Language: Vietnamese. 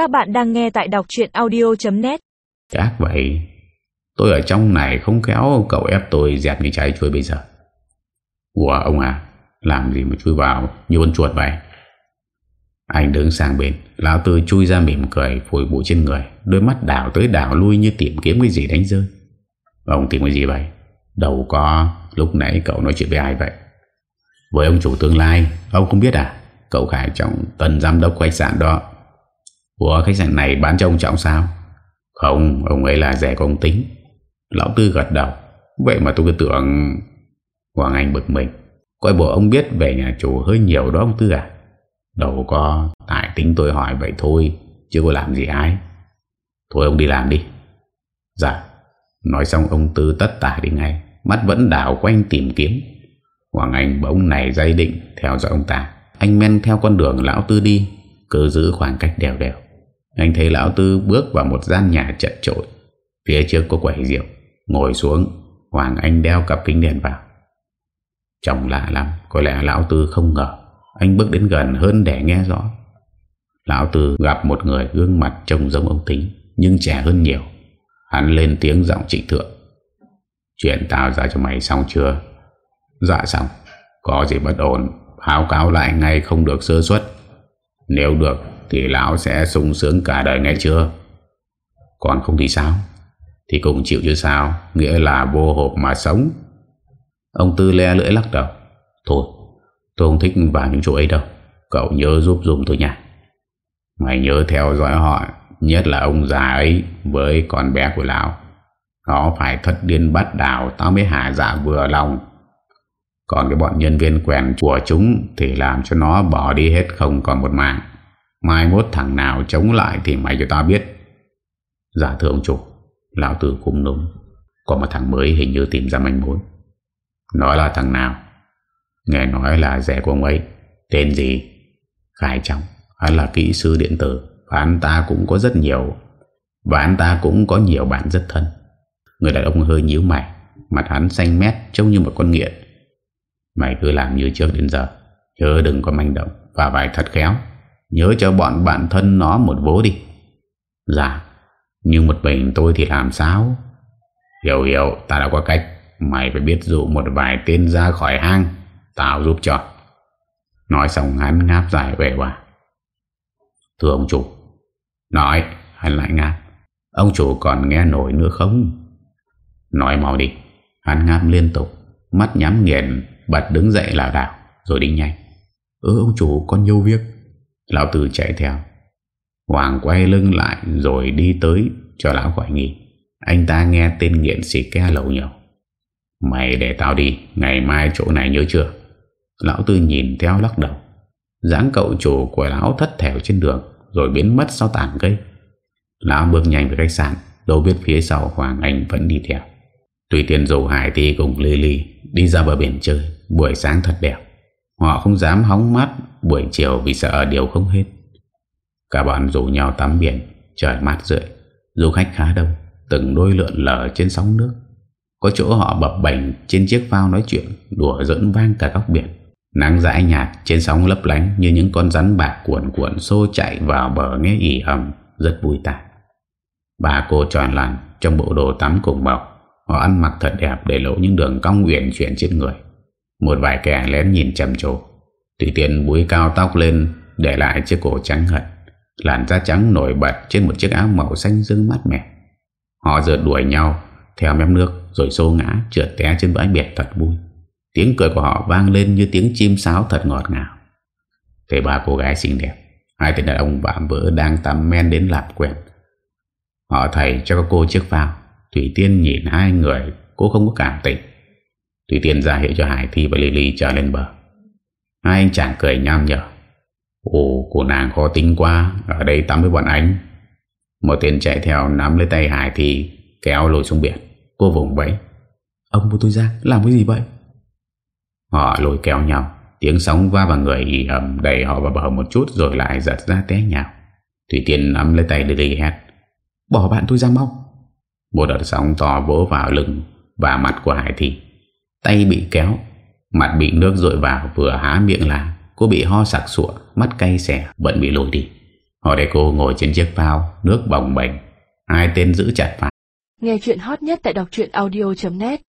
Các bạn đang nghe tại đọc chuyện audio.net Chắc vậy. Tôi ở trong này không kéo cậu ép tôi dẹp như trái chuối bây giờ. Ủa, ông à Làm gì mà chui vào như con chuột vậy? Anh đứng sang bên, Lão Tư chui ra mỉm cười, Phủi bụi trên người, Đôi mắt đảo tới đảo lui như tìm kiếm cái gì đánh rơi. Ông tìm cái gì vậy? Đâu có, lúc nãy cậu nói chuyện với ai vậy? Với ông chủ tương lai, Ông không biết à? Cậu Khải Trọng tần giám đốc khách sạn đó. Ủa, khách sạn này bán cho ông Trọng sao? Không, Ông ấy là rẻ công tính. Lão Tư gật đầu. Vậy mà tôi cứ tưởng Hoàng Anh bực mình. Coi bộ ông biết về nhà chủ hơi nhiều đó, ông Tư à? Đâu có, Tại tính tôi hỏi vậy thôi, Chứ có làm gì ai. Thôi, ông đi làm đi. Dạ. Nói xong, ông Tư tất tả đi ngay. Mắt vẫn đảo quanh tìm kiếm. Hoàng Anh bỗng này dây định Theo dõi ông ta. Anh men theo con đường lão Tư đi, Cứ giữ khoảng cách đều đều. Anh thấy lão Tư bước vào một gian nhà chật trội Phía trước có quầy rượu. Ngồi xuống, Hoàng Anh đeo cặp kính đèn vào. Trông lạ lắm, Có lẽ lão Tư không ngờ. Anh bước đến gần hơn để nghe rõ. Lão Tư gặp một người gương mặt trông giống ông Tính, Nhưng trẻ hơn nhiều. Hắn lên tiếng giọng trịnh thượng. Chuyện tao ra cho mày xong chưa? Dạ xong. Có gì bất ổn, Báo cáo lại ngay không được sơ suất. Nếu được thì lão sẽ sung sướng cả đời nghe chưa? Còn không thì sao? Thì cũng chịu chứ sao? Nghĩa là vô hộp mà sống. Ông Tư le lưỡi lắc đầu. Thôi, tôi không thích vào những chỗ ấy đâu. Cậu nhớ giúp dùm tôi nha. Mày nhớ theo dõi họ, Nhất là ông già ấy Với con bé của lão. Nó phải thất điên bắt đảo Tao mới hạ dạ vừa lòng. Còn cái bọn nhân viên quèn của chúng Thì làm cho nó bỏ đi hết không còn một mạng. Mai mốt thằng nào chống lại Thì mày cho tao biết. Dạ thưa ông chủ, Lão tử cũng đúng. Có một thằng mới hình như tìm ra manh mối. Nói là thằng nào? Nghe nói là rẻ của ông ấy. Tên gì? Khải Trọng, Hắn là kỹ sư điện tử Và anh ta cũng có rất nhiều. Và anh ta cũng có nhiều bạn rất thân. Người đàn ông hơi nhíu mày, Mặt hắn xanh mét trông như một con nghiện. Mày cứ làm như trước đến giờ, Nhớ đừng có manh động Và phải thật khéo. Nhớ cho bọn bạn thân nó một vố đi. Dạ Nhưng một mình tôi thì làm sao? Hiểu hiểu, Ta đã có cách. Mày phải biết dụ một vài tên ra khỏi hang, Tao giúp cho. Nói xong hắn ngáp dài về qua Thưa ông chủ. Nói, hắn lại ngáp. Ông chủ còn nghe nổi nữa không? Nói mau đi. Hắn ngáp liên tục, Mắt nhắm nghiền, Bật đứng dậy lào đảo, Rồi đi nhanh. Ừ ông chủ, con nhiều việc. Lão tư chạy theo. Hoàng quay lưng lại rồi đi tới Cho lão khỏi nghỉ. Anh ta nghe tên nghiện xì ke lầu nhiều. Mày để tao đi, Ngày mai chỗ này nhớ chưa? Lão Tư nhìn theo lắc đầu. Dáng cậu chủ của lão thất thẻo trên đường, Rồi biến mất sau tảng cây. Lão bước nhanh về khách sạn, Đâu biết phía sau Hoàng Anh vẫn đi theo. Tùy tiền dù hải thì cùng Lily Đi ra bờ biển chơi, Buổi sáng thật đẹp. Họ không dám hóng mắt buổi chiều vì sợ điều không hết. Cả bọn rủ nhau tắm biển, Trời mát rượi. Du khách khá đông, Từng đôi lượn lờ trên sóng nước. Có chỗ họ bập bành trên chiếc phao nói chuyện, Đùa dẫn vang cả góc biển. Nắng dãi nhạt trên sóng lấp lánh Như những con rắn bạc cuộn cuộn Xô chạy vào bờ nghe ỉ ầm, Rất vui tả. Bà cô tròn lành trong bộ đồ tắm cùng màu Họ ăn mặc thật đẹp để lộ những đường cong uyển chuyển trên người. Một vài kẻ lén nhìn trầm trồ Thủy Tiên búi cao tóc lên, Để lại chiếc cổ trắng hận Làn da trắng nổi bật trên một chiếc áo màu xanh dương mát mẻ. Họ rượt đuổi nhau, Theo mép nước, rồi xô ngã, Trượt té trên bãi biệt thật vui. Tiếng cười của họ vang lên như tiếng chim sáo thật ngọt ngào. Thấy ba cô gái xinh đẹp, Hai tên đàn ông vạm vỡ đang tắm men đến lạp quen Họ thầy cho các cô chiếc phao, Thủy Tiên nhìn hai người, Cô không có cảm tình. Thủy Tiên ra hiệu cho Hải Thi và Lily trở lên bờ. Hai anh chàng cười nham nhở. Ồ cô nàng khó tính quá Ở đây tắm với bọn anh. Một tên chạy theo nắm lấy tay Hải Thi Kéo lùi xuống biển. Cô vùng vẫy. Ông của tôi ra làm cái gì vậy? Họ lùi kéo nhau. Tiếng sóng va vào người ỉ hầm Đẩy họ vào bờ một chút rồi lại giật ra té nhào. Thủy Tiên nắm lấy tay Lily hét. Bỏ bạn tôi ra mau. Một đợt sóng to vỗ vào lưng Và mặt của Hải Thị Tay bị kéo Mặt bị nước rội vào, vừa há miệng là Cô bị ho sặc sụa, Mắt cay xẻ vẫn bị lùi đi. Họ để cô ngồi trên chiếc phao, Nước bồng bềnh. Hai tên giữ chặt phao. Nghe chuyện hot nhất tại đọc audio.net